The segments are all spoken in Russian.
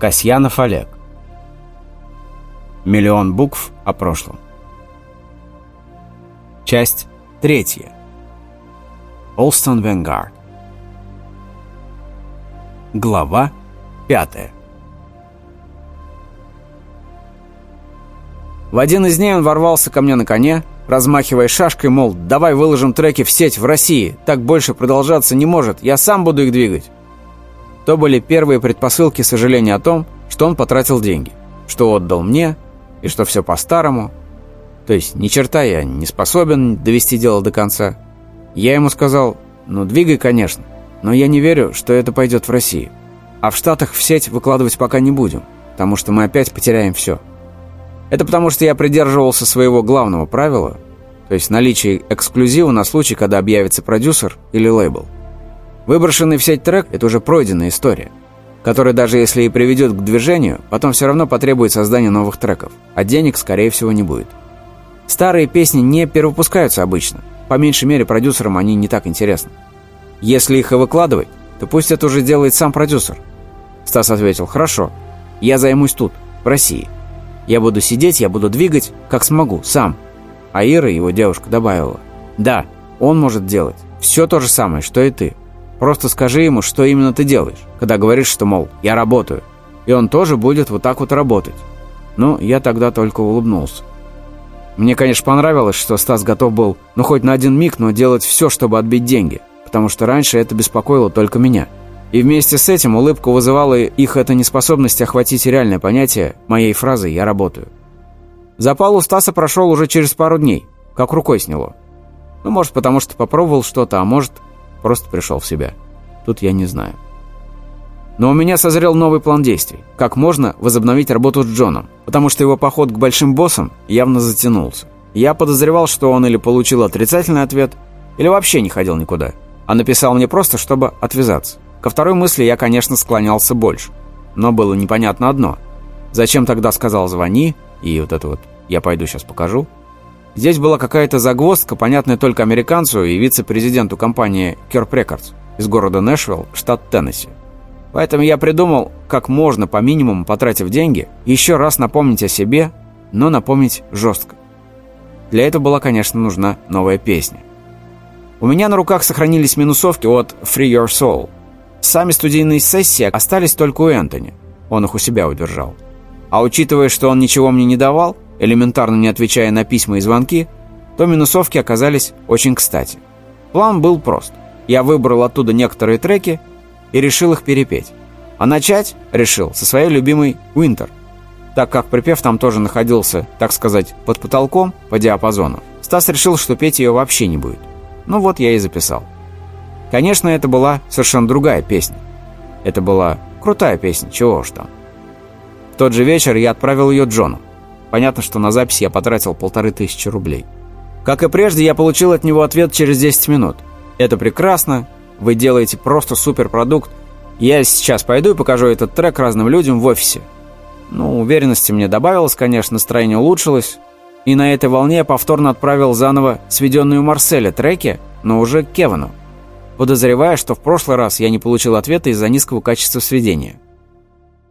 Касьянов Олег. Миллион букв о прошлом. Часть третья. Олстон Венгард. Глава пятая. В один из дней он ворвался ко мне на коне, размахивая шашкой, мол, давай выложим треки в сеть в России, так больше продолжаться не может, я сам буду их двигать. То были первые предпосылки сожаления о том, что он потратил деньги, что отдал мне и что все по-старому. То есть ни черта я не способен довести дело до конца. Я ему сказал, ну двигай, конечно, но я не верю, что это пойдет в Россию. А в Штатах в сеть выкладывать пока не будем, потому что мы опять потеряем все. Это потому что я придерживался своего главного правила, то есть наличие эксклюзива на случай, когда объявится продюсер или лейбл. Выброшенный в сеть трек – это уже пройденная история, которая даже если и приведет к движению, потом все равно потребует создания новых треков, а денег, скорее всего, не будет. Старые песни не перевыпускаются обычно, по меньшей мере продюсерам они не так интересны. Если их и выкладывать, то пусть это уже делает сам продюсер. Стас ответил, хорошо, я займусь тут, в России. Я буду сидеть, я буду двигать, как смогу, сам. А Ира, его девушка, добавила, да, он может делать все то же самое, что и ты. Просто скажи ему, что именно ты делаешь, когда говоришь, что, мол, я работаю. И он тоже будет вот так вот работать. Ну, я тогда только улыбнулся. Мне, конечно, понравилось, что Стас готов был, ну, хоть на один миг, но делать все, чтобы отбить деньги, потому что раньше это беспокоило только меня. И вместе с этим улыбку вызывала их эта неспособность охватить реальное понятие моей фразы «я работаю». Запал у Стаса прошел уже через пару дней, как рукой сняло. Ну, может, потому что попробовал что-то, а может, Просто пришел в себя. Тут я не знаю. Но у меня созрел новый план действий. Как можно возобновить работу с Джоном, потому что его поход к большим боссам явно затянулся. Я подозревал, что он или получил отрицательный ответ, или вообще не ходил никуда, а написал мне просто, чтобы отвязаться. Ко второй мысли я, конечно, склонялся больше. Но было непонятно одно. Зачем тогда сказал «звони» и вот это вот «я пойду сейчас покажу»? Здесь была какая-то загвоздка, понятная только американцу и вице-президенту компании Керп Рекордс из города Нэшвилл, штат Теннесси. Поэтому я придумал, как можно, по минимуму потратив деньги, еще раз напомнить о себе, но напомнить жестко. Для этого была, конечно, нужна новая песня. У меня на руках сохранились минусовки от Free Your Soul. Сами студийные сессии остались только у Энтони. Он их у себя удержал. А учитывая, что он ничего мне не давал, элементарно не отвечая на письма и звонки, то минусовки оказались очень кстати. План был прост. Я выбрал оттуда некоторые треки и решил их перепеть. А начать решил со своей любимой «Winter», так как припев там тоже находился, так сказать, под потолком по диапазону. Стас решил, что петь ее вообще не будет. Ну вот я и записал. Конечно, это была совершенно другая песня. Это была крутая песня, чего уж там. В тот же вечер я отправил ее Джону. Понятно, что на запись я потратил полторы тысячи рублей. Как и прежде, я получил от него ответ через 10 минут. Это прекрасно, вы делаете просто суперпродукт. Я сейчас пойду и покажу этот трек разным людям в офисе. Ну, уверенности мне добавилось, конечно, настроение улучшилось. И на этой волне я повторно отправил заново сведенную Марселя треки, но уже к Кевану, подозревая, что в прошлый раз я не получил ответа из-за низкого качества сведения.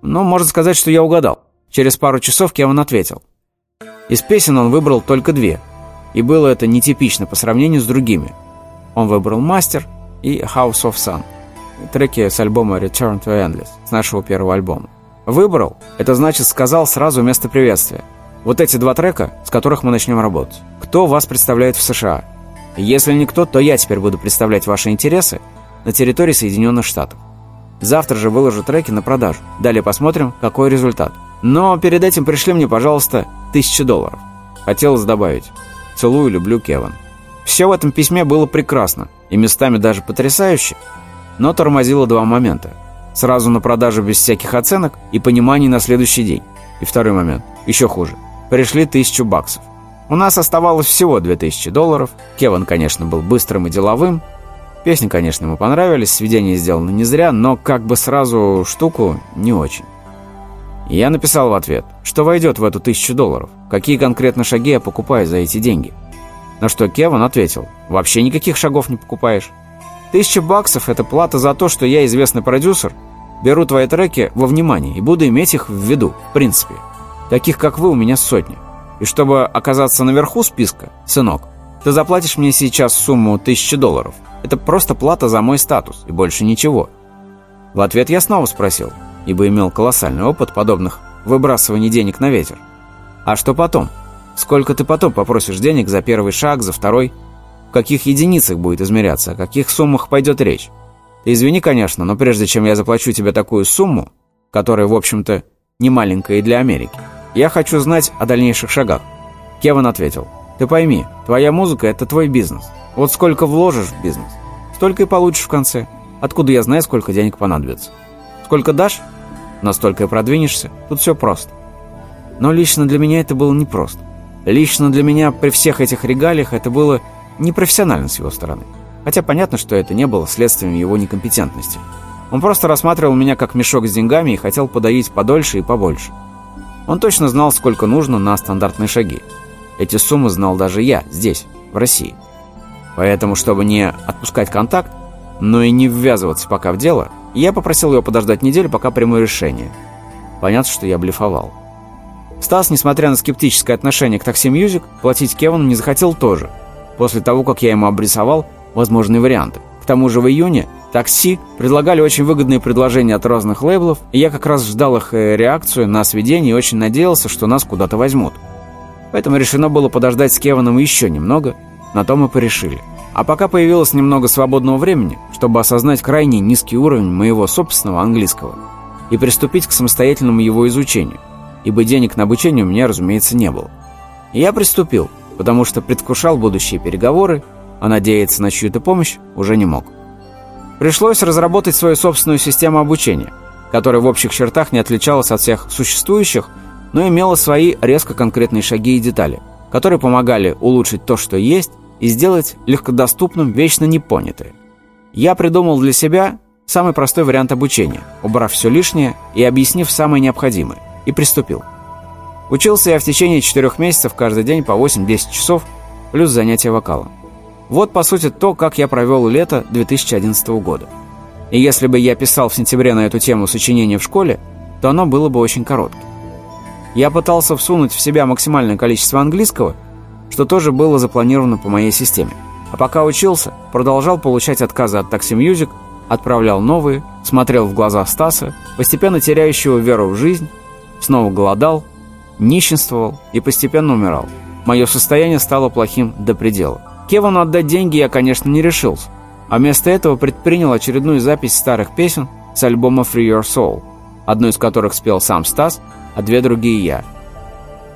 Но можно сказать, что я угадал. Через пару часов Кевин ответил. Из песен он выбрал только две, и было это нетипично по сравнению с другими. Он выбрал «Мастер» и «House of Sun», треки с альбома «Return to Endless», с нашего первого альбома. Выбрал – это значит сказал сразу вместо приветствия. Вот эти два трека, с которых мы начнем работать. Кто вас представляет в США? Если никто, то я теперь буду представлять ваши интересы на территории Соединенных Штатов. Завтра же выложу треки на продажу. Далее посмотрим, какой результат. Но перед этим пришли мне, пожалуйста, тысячу долларов. Хотелось добавить. Целую, люблю, Кеван. Все в этом письме было прекрасно и местами даже потрясающе, но тормозило два момента. Сразу на продажу без всяких оценок и пониманий на следующий день. И второй момент, еще хуже. Пришли тысячу баксов. У нас оставалось всего 2000 долларов. Кеван, конечно, был быстрым и деловым. Песни, конечно, ему понравились, сведения сделаны не зря, но как бы сразу штуку не очень. Я написал в ответ, что войдет в эту тысячу долларов, какие конкретно шаги я покупаю за эти деньги. На что Кевин ответил, вообще никаких шагов не покупаешь. Тысяча баксов – это плата за то, что я известный продюсер, беру твои треки во внимание и буду иметь их в виду, в принципе. Таких, как вы, у меня сотни. И чтобы оказаться наверху списка, сынок, ты заплатишь мне сейчас сумму 1000 долларов. Это просто плата за мой статус, и больше ничего. В ответ я снова спросил, ибо имел колоссальный опыт подобных выбрасываний денег на ветер. А что потом? Сколько ты потом попросишь денег за первый шаг, за второй? В каких единицах будет измеряться, о каких суммах пойдет речь? Ты извини, конечно, но прежде чем я заплачу тебе такую сумму, которая, в общем-то, не маленькая и для Америки, я хочу знать о дальнейших шагах. Кевин ответил, ты пойми, твоя музыка – это твой бизнес. Вот сколько вложишь в бизнес, столько и получишь в конце. Откуда я знаю, сколько денег понадобится? Сколько дашь, настолько и продвинешься. Тут все просто. Но лично для меня это было непросто. Лично для меня при всех этих регалиях это было непрофессионально с его стороны. Хотя понятно, что это не было следствием его некомпетентности. Он просто рассматривал меня как мешок с деньгами и хотел подоить подольше и побольше. Он точно знал, сколько нужно на стандартные шаги. Эти суммы знал даже я, здесь, в России. Поэтому, чтобы не отпускать контакт, но и не ввязываться пока в дело, я попросил его подождать неделю, пока приму решение. Понятно, что я блефовал. Стас, несмотря на скептическое отношение к такси Music, платить Кевану не захотел тоже, после того, как я ему обрисовал возможные варианты. К тому же в июне такси предлагали очень выгодные предложения от разных лейблов, и я как раз ждал их э, реакцию на сведение и очень надеялся, что нас куда-то возьмут. Поэтому решено было подождать с Кеваном еще немного, на то мы порешили. А пока появилось немного свободного времени, чтобы осознать крайне низкий уровень моего собственного английского и приступить к самостоятельному его изучению, ибо денег на обучение у меня, разумеется, не было. И я приступил, потому что предвкушал будущие переговоры, а надеяться на чью-то помощь уже не мог. Пришлось разработать свою собственную систему обучения, которая в общих чертах не отличалась от всех существующих, но имела свои резко конкретные шаги и детали, которые помогали улучшить то, что есть, и сделать легкодоступным вечно непонятое. Я придумал для себя самый простой вариант обучения, убрав все лишнее и объяснив самое необходимое, и приступил. Учился я в течение четырех месяцев каждый день по 8-10 часов, плюс занятия вокалом. Вот, по сути, то, как я провел лето 2011 года. И если бы я писал в сентябре на эту тему сочинение в школе, то оно было бы очень коротким. Я пытался всунуть в себя максимальное количество английского, что тоже было запланировано по моей системе. А пока учился, продолжал получать отказы от Taxi Music, отправлял новые, смотрел в глаза Стаса, постепенно теряющего веру в жизнь, снова голодал, нищенствовал и постепенно умирал. Мое состояние стало плохим до предела. Кевану отдать деньги я, конечно, не решился, а вместо этого предпринял очередную запись старых песен с альбома Free Your Soul, одну из которых спел сам Стас, а две другие я.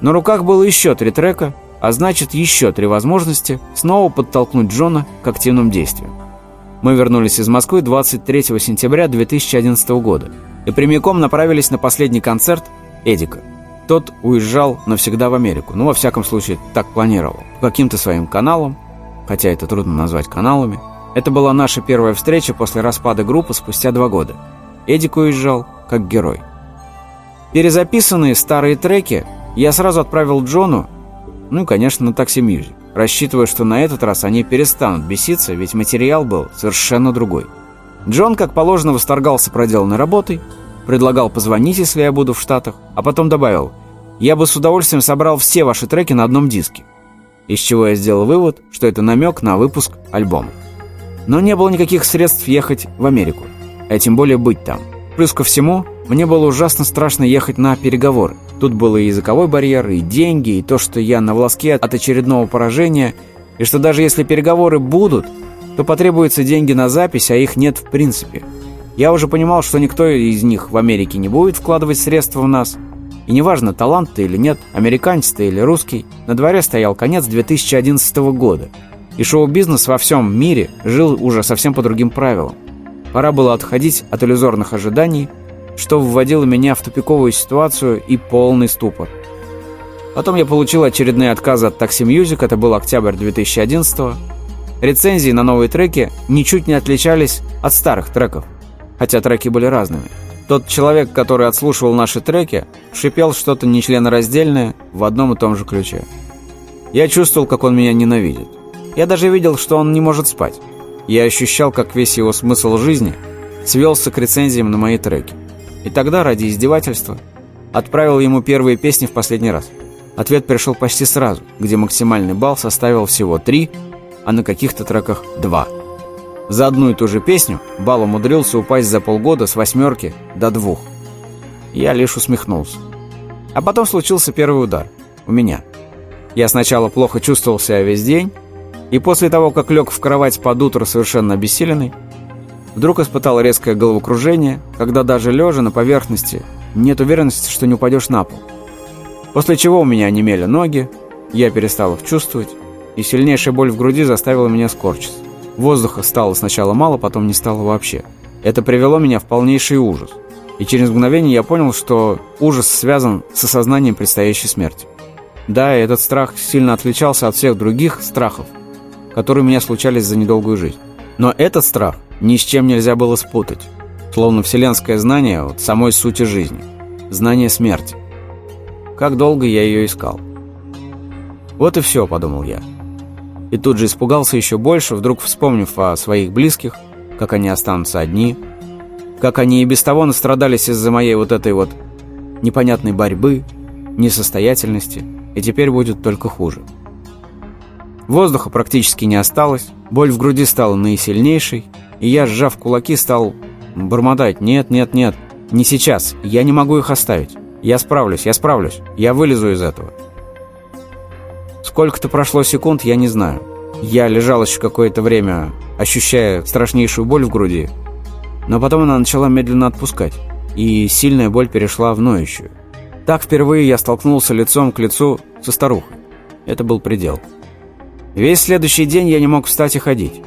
На руках было еще три трека, а значит еще три возможности снова подтолкнуть Джона к активным действиям. Мы вернулись из Москвы 23 сентября 2011 года и прямиком направились на последний концерт Эдика. Тот уезжал навсегда в Америку, ну, во всяком случае, так планировал, каким-то своим каналам, хотя это трудно назвать каналами. Это была наша первая встреча после распада группы спустя два года. Эдик уезжал как герой. Перезаписанные старые треки я сразу отправил Джону, ну и, конечно, на такси Music, рассчитывая, что на этот раз они перестанут беситься, ведь материал был совершенно другой. Джон, как положено, восторгался проделанной работой, предлагал позвонить, если я буду в Штатах, а потом добавил, я бы с удовольствием собрал все ваши треки на одном диске. Из чего я сделал вывод, что это намек на выпуск альбома. Но не было никаких средств ехать в Америку, а тем более быть там. Плюс ко всему, мне было ужасно страшно ехать на переговоры. Тут был и языковой барьер, и деньги, и то, что я на волоске от очередного поражения, и что даже если переговоры будут, то потребуются деньги на запись, а их нет в принципе. Я уже понимал, что никто из них в Америке не будет вкладывать средства в нас. И неважно, талант ты или нет, американец ты или русский, на дворе стоял конец 2011 года. И шоу-бизнес во всем мире жил уже совсем по другим правилам. Пора было отходить от иллюзорных ожиданий, что вводило меня в тупиковую ситуацию и полный ступор. Потом я получил очередные отказы от Taxi Music, это был октябрь 2011 -го. Рецензии на новые треки ничуть не отличались от старых треков, хотя треки были разными. Тот человек, который отслушивал наши треки, шипел что-то нечленораздельное в одном и том же ключе. Я чувствовал, как он меня ненавидит. Я даже видел, что он не может спать. Я ощущал, как весь его смысл жизни свелся к рецензиям на мои треки. И тогда, ради издевательства, отправил ему первые песни в последний раз. Ответ пришел почти сразу, где максимальный балл составил всего 3, а на каких-то треках 2. За одну и ту же песню балл умудрился упасть за полгода с восьмерки до двух. Я лишь усмехнулся. А потом случился первый удар. У меня. Я сначала плохо чувствовал себя весь день, и после того, как лег в кровать под утро совершенно обессиленный, вдруг испытал резкое головокружение, когда даже лежа на поверхности нет уверенности, что не упадешь на пол. После чего у меня онемели ноги, я перестал их чувствовать, и сильнейшая боль в груди заставила меня скорчиться. Воздуха стало сначала мало, потом не стало вообще. Это привело меня в полнейший ужас. И через мгновение я понял, что ужас связан с осознанием предстоящей смерти. Да, этот страх сильно отличался от всех других страхов, которые у меня случались за недолгую жизнь. Но этот страх ни с чем нельзя было спутать. Словно вселенское знание от самой сути жизни. Знание смерти. Как долго я ее искал. Вот и все, подумал я. И тут же испугался еще больше, вдруг вспомнив о своих близких, как они останутся одни, как они и без того настрадались из-за моей вот этой вот непонятной борьбы, несостоятельности, и теперь будет только хуже. Воздуха практически не осталось, боль в груди стала наисильнейшей, и я, сжав кулаки, стал бормотать «Нет, нет, нет, не сейчас, я не могу их оставить. Я справлюсь, я справлюсь, я вылезу из этого». Сколько-то прошло секунд, я не знаю. Я лежал еще какое-то время, ощущая страшнейшую боль в груди, но потом она начала медленно отпускать, и сильная боль перешла в ноющую. Так впервые я столкнулся лицом к лицу со старухой. Это был предел. Весь следующий день я не мог встать и ходить.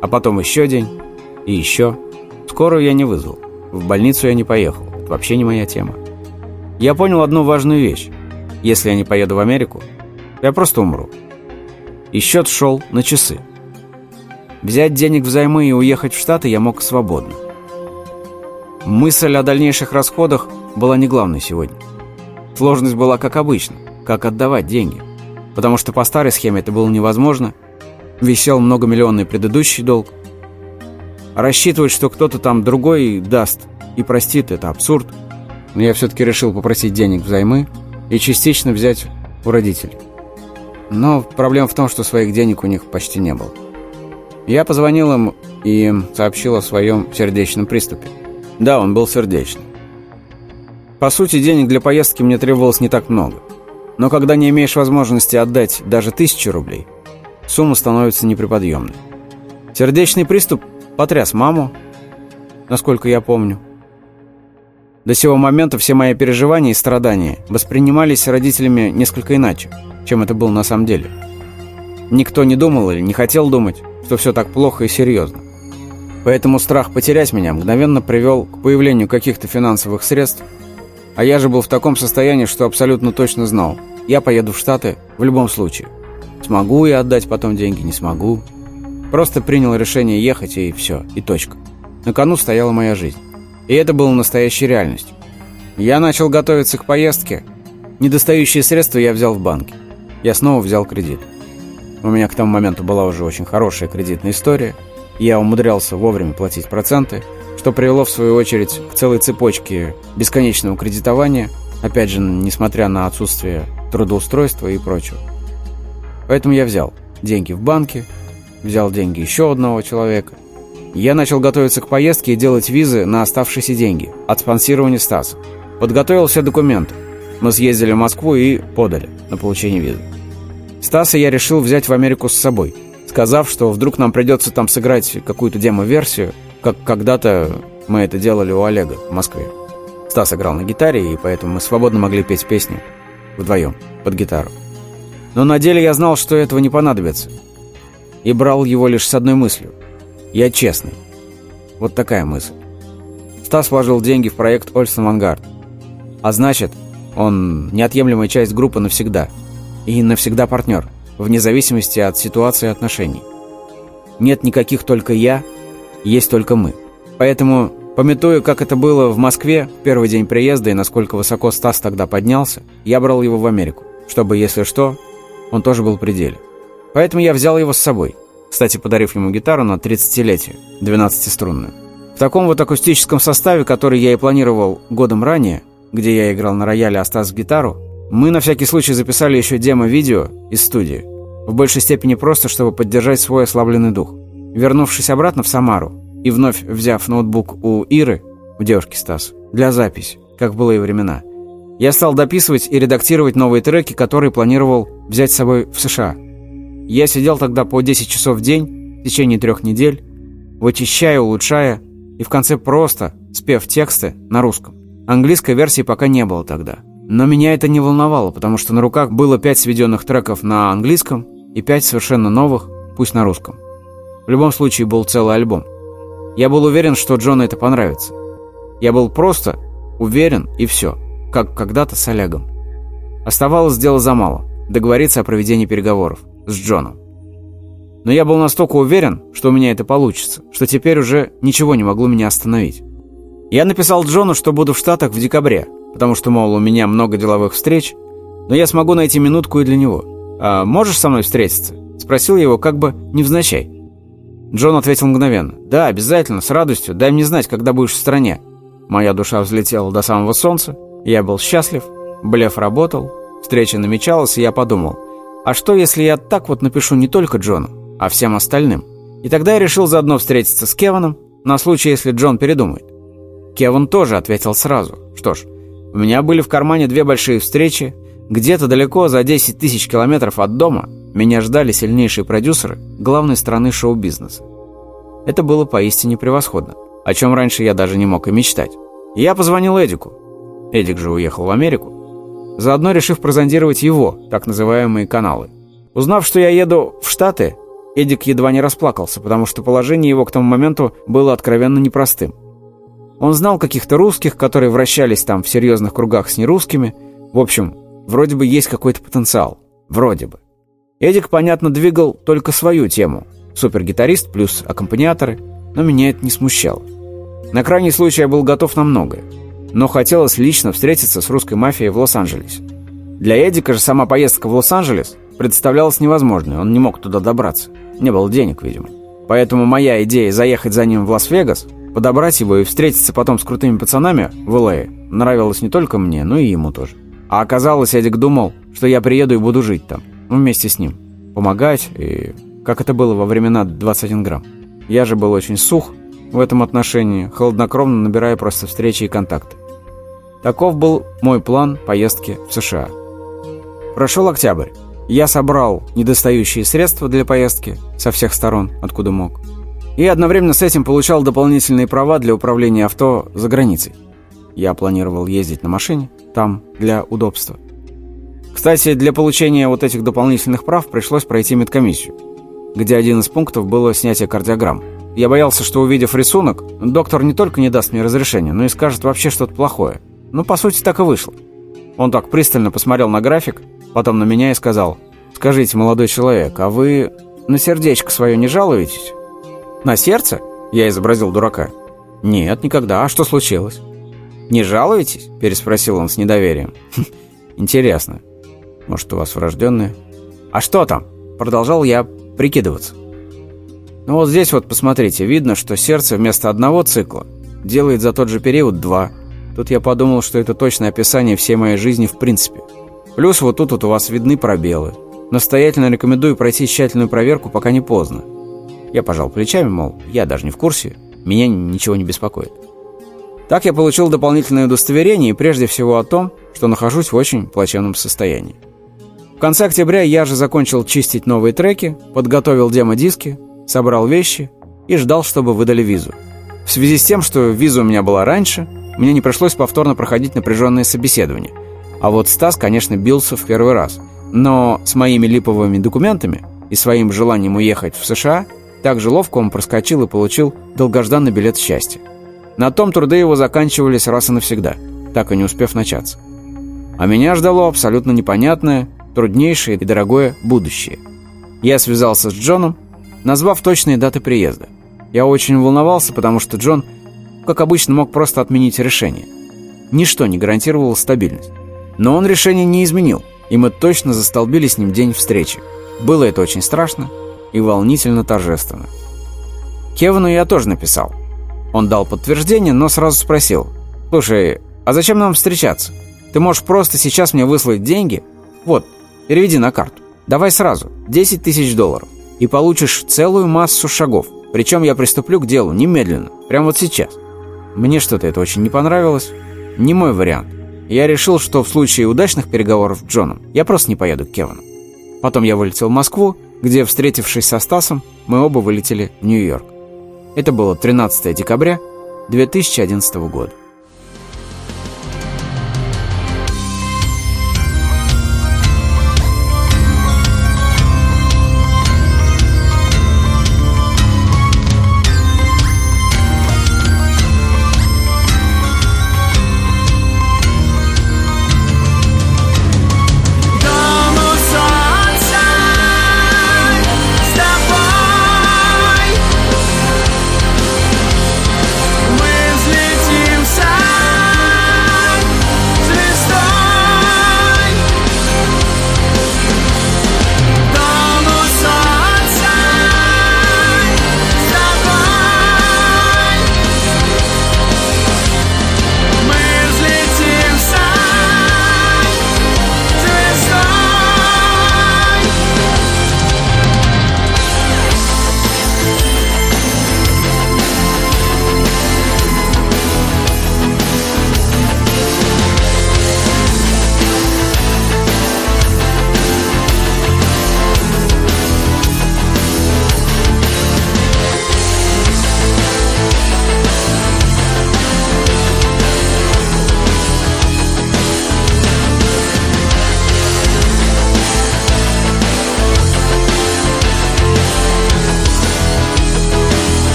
А потом еще день. И еще. Скорую я не вызвал. В больницу я не поехал. Это вообще не моя тема. Я понял одну важную вещь. Если я не поеду в Америку, я просто умру. И счет шел на часы. Взять денег взаймы и уехать в Штаты я мог свободно. Мысль о дальнейших расходах была не главной сегодня. Сложность была как обычно, как отдавать деньги потому что по старой схеме это было невозможно. Висел многомиллионный предыдущий долг. Рассчитывать, что кто-то там другой даст и простит, это абсурд. Но я все-таки решил попросить денег взаймы и частично взять у родителей. Но проблема в том, что своих денег у них почти не было. Я позвонил им и сообщил о своем сердечном приступе. Да, он был сердечный. По сути, денег для поездки мне требовалось не так много. Но когда не имеешь возможности отдать даже тысячу рублей, сумма становится неприподъемной. Сердечный приступ потряс маму, насколько я помню. До сего момента все мои переживания и страдания воспринимались родителями несколько иначе, чем это было на самом деле. Никто не думал или не хотел думать, что все так плохо и серьезно. Поэтому страх потерять меня мгновенно привел к появлению каких-то финансовых средств, а я же был в таком состоянии, что абсолютно точно знал – я поеду в Штаты в любом случае. Смогу я отдать потом деньги, не смогу. Просто принял решение ехать, и все, и точка. На кону стояла моя жизнь. И это было настоящей реальностью. Я начал готовиться к поездке. Недостающие средства я взял в банке. Я снова взял кредит. У меня к тому моменту была уже очень хорошая кредитная история. Я умудрялся вовремя платить проценты, что привело, в свою очередь, к целой цепочке бесконечного кредитования, опять же, несмотря на отсутствие трудоустройства и прочего. Поэтому я взял деньги в банке, взял деньги еще одного человека. Я начал готовиться к поездке и делать визы на оставшиеся деньги от спонсирования Стаса. Подготовил все документы. Мы съездили в Москву и подали на получение визы. Стаса я решил взять в Америку с собой, сказав, что вдруг нам придется там сыграть какую-то демо-версию, как когда-то мы это делали у Олега в Москве. Стас играл на гитаре, и поэтому мы свободно могли петь песни вдвоем, под гитару. Но на деле я знал, что этого не понадобится. И брал его лишь с одной мыслью. Я честный. Вот такая мысль. Стас вложил деньги в проект «Ольсен Авангард». А значит, он неотъемлемая часть группы навсегда. И навсегда партнер, вне зависимости от ситуации и отношений. Нет никаких только я, есть только мы. Поэтому Пометуя, как это было в Москве в первый день приезда и насколько высоко Стас тогда поднялся, я брал его в Америку, чтобы, если что, он тоже был в пределе. Поэтому я взял его с собой, кстати, подарив ему гитару на 30-летие, 12-струнную. таком вот акустическом составе, который я и планировал годом ранее, где я играл на рояле, а Стас гитару, мы на всякий случай записали еще демо-видео из студии. В большей степени просто, чтобы поддержать свой ослабленный дух. Вернувшись обратно в Самару и вновь взяв ноутбук у Иры, у девушки Стас, для записи, как было и времена, я стал дописывать и редактировать новые треки, которые планировал взять с собой в США. Я сидел тогда по 10 часов в день в течение трех недель, вычищая, улучшая и в конце просто спев тексты на русском. Английской версии пока не было тогда. Но меня это не волновало, потому что на руках было пять сведенных треков на английском и пять совершенно новых, пусть на русском. В любом случае был целый альбом. Я был уверен, что Джону это понравится. Я был просто уверен и все, как когда-то с Олегом. Оставалось сделать за мало – договориться о проведении переговоров с Джоном. Но я был настолько уверен, что у меня это получится, что теперь уже ничего не могло меня остановить. Я написал Джону, что буду в Штатах в декабре, потому что, мол, у меня много деловых встреч, но я смогу найти минутку и для него. «А можешь со мной встретиться?» Спросил его как бы невзначай. Джон ответил мгновенно. «Да, обязательно, с радостью. Дай мне знать, когда будешь в стране». Моя душа взлетела до самого солнца. Я был счастлив. Блеф работал. Встреча намечалась, и я подумал, а что, если я так вот напишу не только Джону, а всем остальным. И тогда я решил заодно встретиться с Кеваном, на случай, если Джон передумает. Кеван тоже ответил сразу. Что ж, у меня были в кармане две большие встречи. Где-то далеко, за 10 тысяч километров от дома, меня ждали сильнейшие продюсеры главной страны шоу-бизнеса. Это было поистине превосходно, о чем раньше я даже не мог и мечтать. я позвонил Эдику. Эдик же уехал в Америку. Заодно решив прозондировать его, так называемые каналы. Узнав, что я еду в Штаты, Эдик едва не расплакался, потому что положение его к тому моменту было откровенно непростым. Он знал каких-то русских, которые вращались там в серьезных кругах с нерусскими. В общем, вроде бы есть какой-то потенциал. Вроде бы. Эдик, понятно, двигал только свою тему. Супергитарист плюс аккомпаниаторы, но меня это не смущало. На крайний случай я был готов на многое. Но хотелось лично встретиться с русской мафией в Лос-Анджелесе. Для Эдика же сама поездка в Лос-Анджелес представлялась невозможной, он не мог туда добраться. Не было денег, видимо. Поэтому моя идея заехать за ним в Лас-Вегас, подобрать его и встретиться потом с крутыми пацанами в Л.А. нравилась не только мне, но и ему тоже. А оказалось, Эдик думал, что я приеду и буду жить там, вместе с ним. Помогать, и как это было во времена 21 грамм. Я же был очень сух в этом отношении, холоднокровно набирая просто встречи и контакты. Таков был мой план поездки в США. Прошел октябрь. Я собрал недостающие средства для поездки со всех сторон, откуда мог. И одновременно с этим получал дополнительные права для управления авто за границей. Я планировал ездить на машине, там, для удобства. Кстати, для получения вот этих дополнительных прав пришлось пройти медкомиссию, где один из пунктов было снятие кардиограмм. Я боялся, что увидев рисунок, доктор не только не даст мне разрешение, но и скажет вообще что-то плохое. Ну, по сути, так и вышло. Он так пристально посмотрел на график, потом на меня и сказал, «Скажите, молодой человек, а вы на сердечко свое не жалуетесь?» «На сердце?» – я изобразил дурака. «Нет, никогда. А что случилось?» «Не жалуетесь?» – переспросил он с недоверием. «Хм, «Интересно. Может, у вас врожденное?» «А что там?» – продолжал я прикидываться. «Ну вот здесь вот, посмотрите, видно, что сердце вместо одного цикла делает за тот же период два. Тут я подумал, что это точное описание всей моей жизни в принципе. Плюс вот тут вот у вас видны пробелы. Настоятельно рекомендую пройти тщательную проверку, пока не поздно. Я пожал плечами, мол, я даже не в курсе, меня ничего не беспокоит. Так я получил дополнительное удостоверение и прежде всего о том, что нахожусь в очень плачевном состоянии. В конце октября я же закончил чистить новые треки, подготовил демо-диски, собрал вещи и ждал, чтобы выдали визу. В связи с тем, что виза у меня была раньше, мне не пришлось повторно проходить напряженные собеседования – а вот Стас, конечно, бился в первый раз. Но с моими липовыми документами и своим желанием уехать в США, так же ловко он проскочил и получил долгожданный билет счастья. На том труды его заканчивались раз и навсегда, так и не успев начаться. А меня ждало абсолютно непонятное, труднейшее и дорогое будущее. Я связался с Джоном, назвав точные даты приезда. Я очень волновался, потому что Джон, как обычно, мог просто отменить решение. Ничто не гарантировало стабильность. Но он решение не изменил, и мы точно застолбили с ним день встречи. Было это очень страшно и волнительно торжественно. Кевану я тоже написал. Он дал подтверждение, но сразу спросил. «Слушай, а зачем нам встречаться? Ты можешь просто сейчас мне выслать деньги? Вот, переведи на карту. Давай сразу, 10 тысяч долларов. И получишь целую массу шагов. Причем я приступлю к делу немедленно, прямо вот сейчас». Мне что-то это очень не понравилось. Не мой вариант. Я решил, что в случае удачных переговоров с Джоном я просто не поеду к Кевану. Потом я вылетел в Москву, где, встретившись со Стасом, мы оба вылетели в Нью-Йорк. Это было 13 декабря 2011 года.